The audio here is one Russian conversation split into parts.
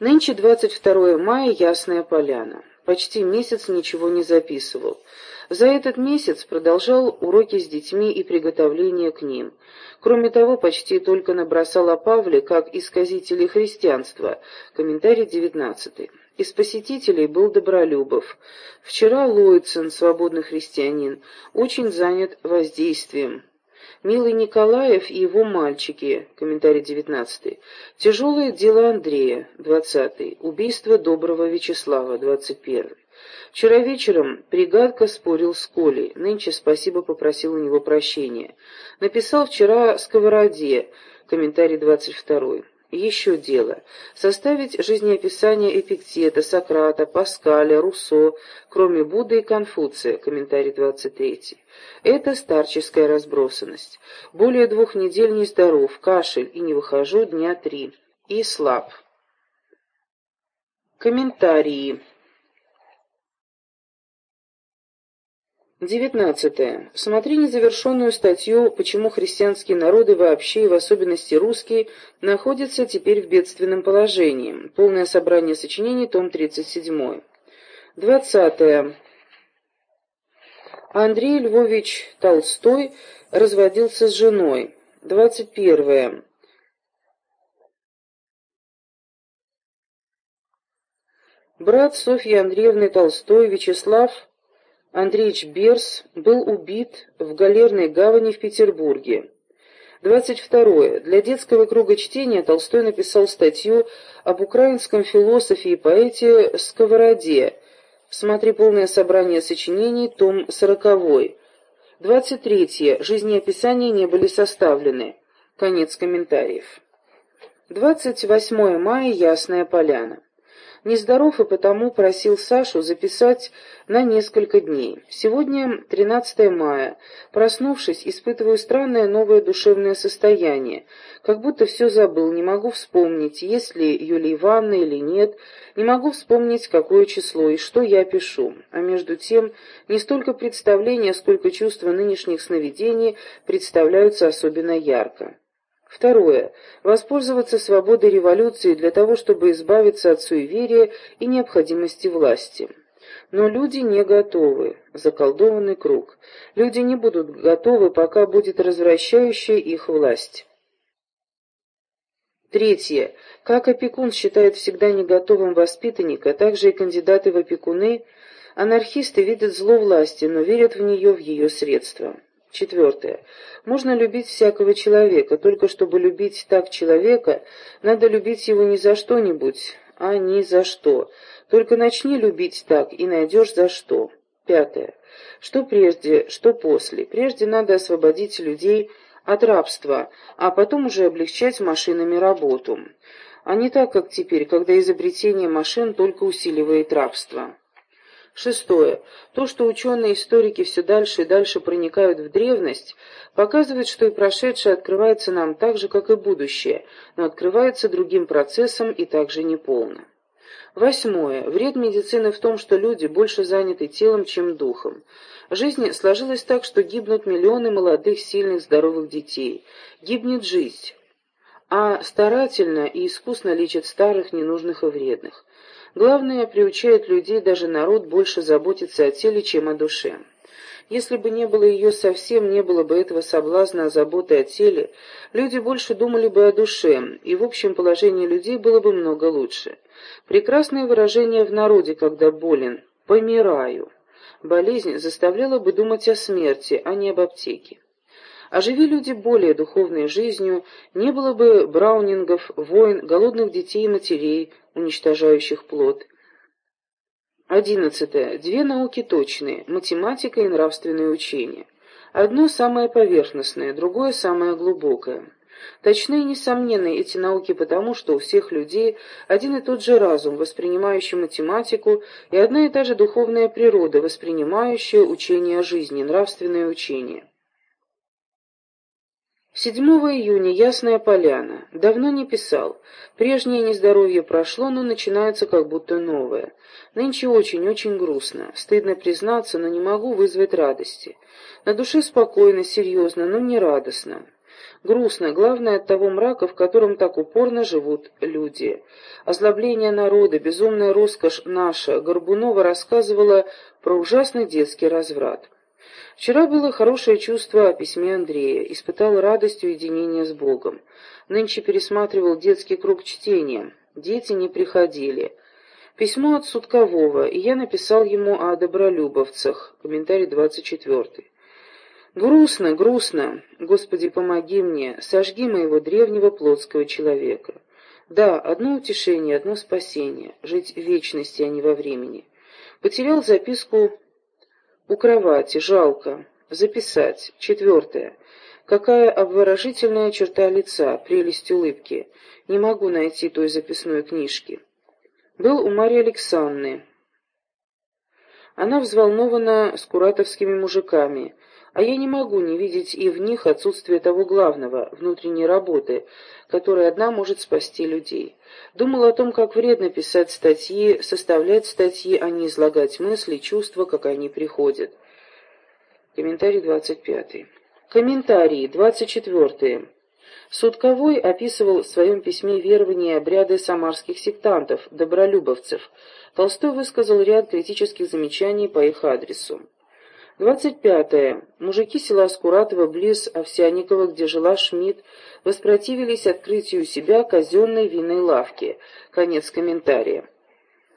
Нынче 22 мая, Ясная Поляна. Почти месяц ничего не записывал. За этот месяц продолжал уроки с детьми и приготовление к ним. Кроме того, почти только набросал о Павле как исказителе христианства. Комментарий 19. Из посетителей был Добролюбов. Вчера Лойцен, свободный христианин, очень занят воздействием. Милый Николаев и его мальчики. Комментарий 19. Тяжелое дело Андрея. 20. Убийство доброго Вячеслава. 21. Вчера вечером Пригадка спорил с Колей. Нынче спасибо попросил у него прощения. Написал вчера Сковороде. Комментарий 22. Еще дело. Составить жизнеописание Эпиктета, Сократа, Паскаля, Руссо, кроме Будды и Конфуция. Комментарий 23. Это старческая разбросанность. Более двух недель нездоров, кашель и не выхожу дня три. И слаб. Комментарии. Девятнадцатое. Смотри незавершенную статью «Почему христианские народы вообще и в особенности русские находятся теперь в бедственном положении». Полное собрание сочинений, том 37. Двадцатое. Андрей Львович Толстой разводился с женой. Двадцать первое. Брат Софьи Андреевны Толстой, Вячеслав Андреевич Берс был убит в Галерной гавани в Петербурге. 22. Для детского круга чтения Толстой написал статью об украинском философе и поэте Сковороде. Смотри полное собрание сочинений, том 40. 23. Жизнеописания не были составлены. Конец комментариев. 28 мая. Ясная поляна нездоров и потому просил Сашу записать на несколько дней. Сегодня 13 мая. Проснувшись, испытываю странное новое душевное состояние. Как будто все забыл, не могу вспомнить, есть ли Юлия Ивановна или нет, не могу вспомнить, какое число и что я пишу. А между тем, не столько представления, сколько чувства нынешних сновидений представляются особенно ярко. Второе. Воспользоваться свободой революции для того, чтобы избавиться от суеверия и необходимости власти. Но люди не готовы. Заколдованный круг. Люди не будут готовы, пока будет развращающая их власть. Третье. Как опекун считает всегда не готовым воспитанника, так же и кандидаты в опекуны, анархисты видят зло власти, но верят в нее, в ее средства. Четвертое. Можно любить всякого человека, только чтобы любить так человека, надо любить его не за что-нибудь, а ни за что. Только начни любить так, и найдешь за что. Пятое. Что прежде, что после. Прежде надо освободить людей от рабства, а потом уже облегчать машинами работу. А не так, как теперь, когда изобретение машин только усиливает рабство. Шестое. То, что ученые-историки все дальше и дальше проникают в древность, показывает, что и прошедшее открывается нам так же, как и будущее, но открывается другим процессом и также неполно. Восьмое. Вред медицины в том, что люди больше заняты телом, чем духом. Жизнь сложилась так, что гибнут миллионы молодых, сильных, здоровых детей. Гибнет жизнь. А старательно и искусно лечат старых, ненужных и вредных. Главное, приучает людей, даже народ, больше заботиться о теле, чем о душе. Если бы не было ее совсем, не было бы этого соблазна заботы о теле, люди больше думали бы о душе, и в общем положении людей было бы много лучше. Прекрасное выражение в народе, когда болен «помираю». Болезнь заставляла бы думать о смерти, а не об аптеке. Оживи люди более духовной жизнью, не было бы браунингов, войн, голодных детей и матерей, уничтожающих плод. Одиннадцатое. Две науки точные – математика и нравственное учение. Одно самое поверхностное, другое самое глубокое. Точны и несомненны эти науки потому, что у всех людей один и тот же разум, воспринимающий математику, и одна и та же духовная природа, воспринимающая учение о жизни, нравственное учение. 7 июня, Ясная Поляна. Давно не писал. Прежнее нездоровье прошло, но начинается как будто новое. Нынче очень-очень грустно. Стыдно признаться, но не могу вызвать радости. На душе спокойно, серьезно, но не радостно. Грустно, главное от того мрака, в котором так упорно живут люди. Озлобление народа, безумная роскошь наша, Горбунова рассказывала про ужасный детский разврат. Вчера было хорошее чувство о письме Андрея, испытал радость уединения с Богом. Нынче пересматривал детский круг чтения. Дети не приходили. Письмо от Судкового, и я написал ему о добролюбовцах. Комментарий двадцать четвертый. Грустно, грустно. Господи, помоги мне, сожги моего древнего плотского человека. Да, одно утешение, одно спасение — жить в вечности, а не во времени. Потерял записку у кровати, жалко. Записать. Четвертое. Какая обворожительная черта лица, прелесть улыбки. Не могу найти той записной книжки. Был у Марьи Александры. Она взволнована с куратовскими мужиками, а я не могу не видеть и в них отсутствие того главного, внутренней работы, которая одна может спасти людей. Думал о том, как вредно писать статьи, составлять статьи, а не излагать мысли, чувства, как они приходят. Комментарий двадцать пятый. Комментарии двадцать четвертые. Судковой описывал в своем письме верования и обряды самарских сектантов, добролюбовцев. Толстой высказал ряд критических замечаний по их адресу. 25. Мужики села Скуратова близ Овсяникова, где жила Шмидт, воспротивились открытию себя казенной винной лавки. Конец комментария.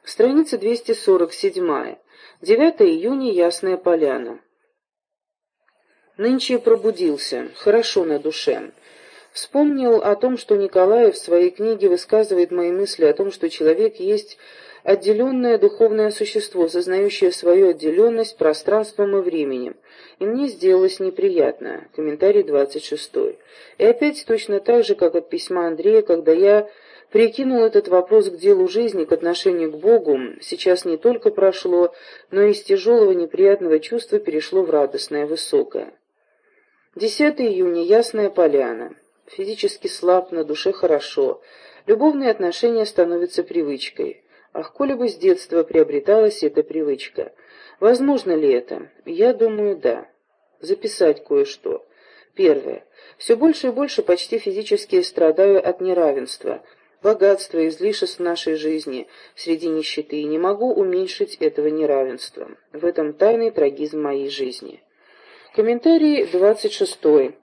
Страница 247. 9 июня. Ясная поляна. Нынче пробудился. Хорошо на душе. Вспомнил о том, что Николаев в своей книге высказывает мои мысли о том, что человек есть отделенное духовное существо, сознающее свою отделенность пространством и временем. И мне сделалось неприятно. Комментарий 26. И опять точно так же, как от письма Андрея, когда я прикинул этот вопрос к делу жизни, к отношению к Богу, сейчас не только прошло, но и из тяжелого неприятного чувства перешло в радостное, высокое. 10 июня. Ясная поляна. Физически слаб, на душе хорошо. Любовные отношения становятся привычкой. Ах, коли бы с детства приобреталась эта привычка. Возможно ли это? Я думаю, да. Записать кое-что. Первое. Все больше и больше почти физически страдаю от неравенства, богатства, излишеств нашей жизни среди нищеты, и не могу уменьшить этого неравенства. В этом тайный трагизм моей жизни. Комментарий двадцать шестой.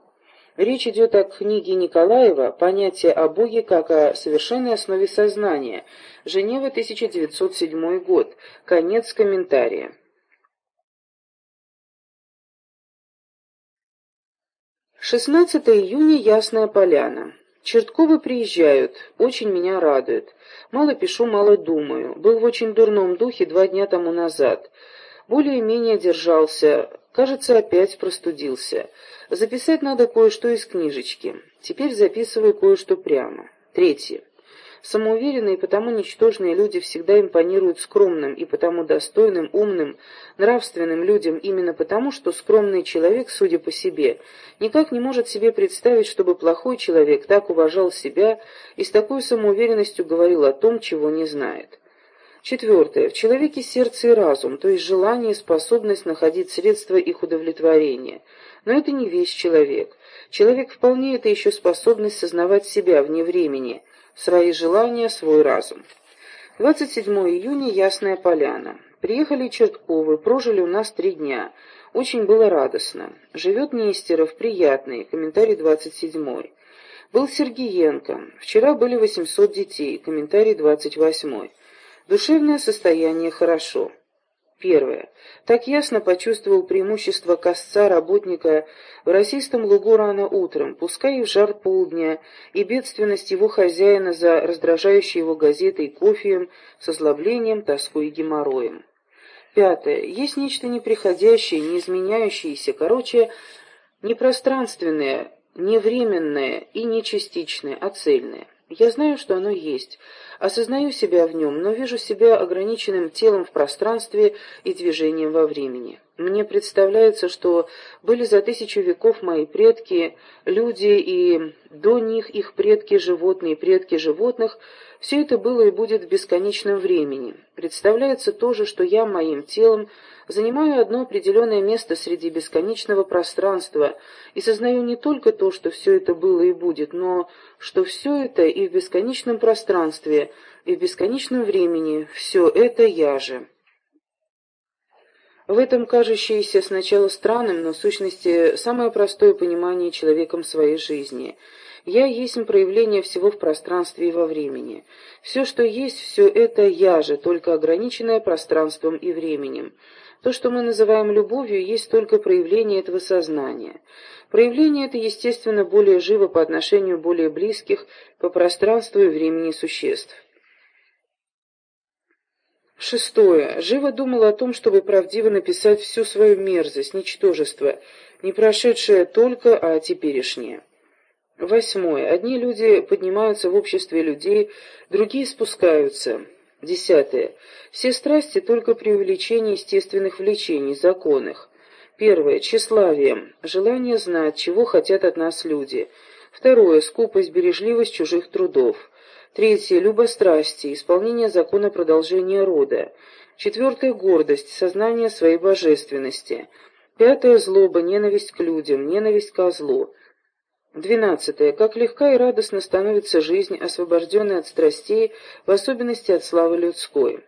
Речь идет о книге Николаева «Понятие о Боге как о совершенной основе сознания». Женева, 1907 год. Конец комментария. Шестнадцатое июня. Ясная поляна. Чертковы приезжают, очень меня радует. Мало пишу, мало думаю. Был в очень дурном духе два дня тому назад. Более-менее держался, кажется, опять простудился. Записать надо кое-что из книжечки. Теперь записываю кое-что прямо. Третье. Самоуверенные и потому ничтожные люди всегда импонируют скромным и потому достойным, умным, нравственным людям именно потому, что скромный человек, судя по себе, никак не может себе представить, чтобы плохой человек так уважал себя и с такой самоуверенностью говорил о том, чего не знает. Четвертое. В человеке сердце и разум, то есть желание и способность находить средства их удовлетворения. Но это не весь человек. Человек вполне это еще способность сознавать себя вне времени, свои желания, свой разум. 27 июня. Ясная поляна. Приехали Чертковы, прожили у нас три дня. Очень было радостно. Живет Нестеров, приятный. Комментарий 27. Был Сергиенко. Вчера были 800 детей. Комментарий 28. Душевное состояние хорошо. Первое. Так ясно почувствовал преимущество косца работника в расистом лугу рано утром, пускай и в жар полдня, и бедственность его хозяина за раздражающей его газетой кофеем, с озлоблением, тоской и геморроем. Пятое. Есть нечто неприходящее, неизменяющееся, короче, непространственное, не временное и не частичное, а цельное. Я знаю, что оно есть, осознаю себя в нем, но вижу себя ограниченным телом в пространстве и движением во времени. Мне представляется, что были за тысячу веков мои предки, люди и до них их предки, животные, предки животных, Все это было и будет в бесконечном времени. Представляется то же, что я моим телом занимаю одно определенное место среди бесконечного пространства и сознаю не только то, что все это было и будет, но что все это и в бесконечном пространстве, и в бесконечном времени, все это я же. В этом кажущееся сначала странным, но в сущности самое простое понимание человеком своей жизни. Я есть проявление всего в пространстве и во времени. Все, что есть, все это я же, только ограниченное пространством и временем. То, что мы называем любовью, есть только проявление этого сознания. Проявление это, естественно, более живо по отношению более близких по пространству и времени существ. Шестое. Живо думал о том, чтобы правдиво написать всю свою мерзость, ничтожество, не прошедшее только, а теперешнее. Восьмое. Одни люди поднимаются в обществе людей, другие спускаются. Десятое. Все страсти только при увеличении естественных влечений, законных. Первое. Тщеславие. Желание знать, чего хотят от нас люди. Второе. Скупость, бережливость чужих трудов. Третье – любострастие, исполнение закона продолжения рода. Четвертое – гордость, сознание своей божественности. Пятое – злоба, ненависть к людям, ненависть ко злу. Двенадцатое. Как легка и радостна становится жизнь, освобожденная от страстей, в особенности от славы людской.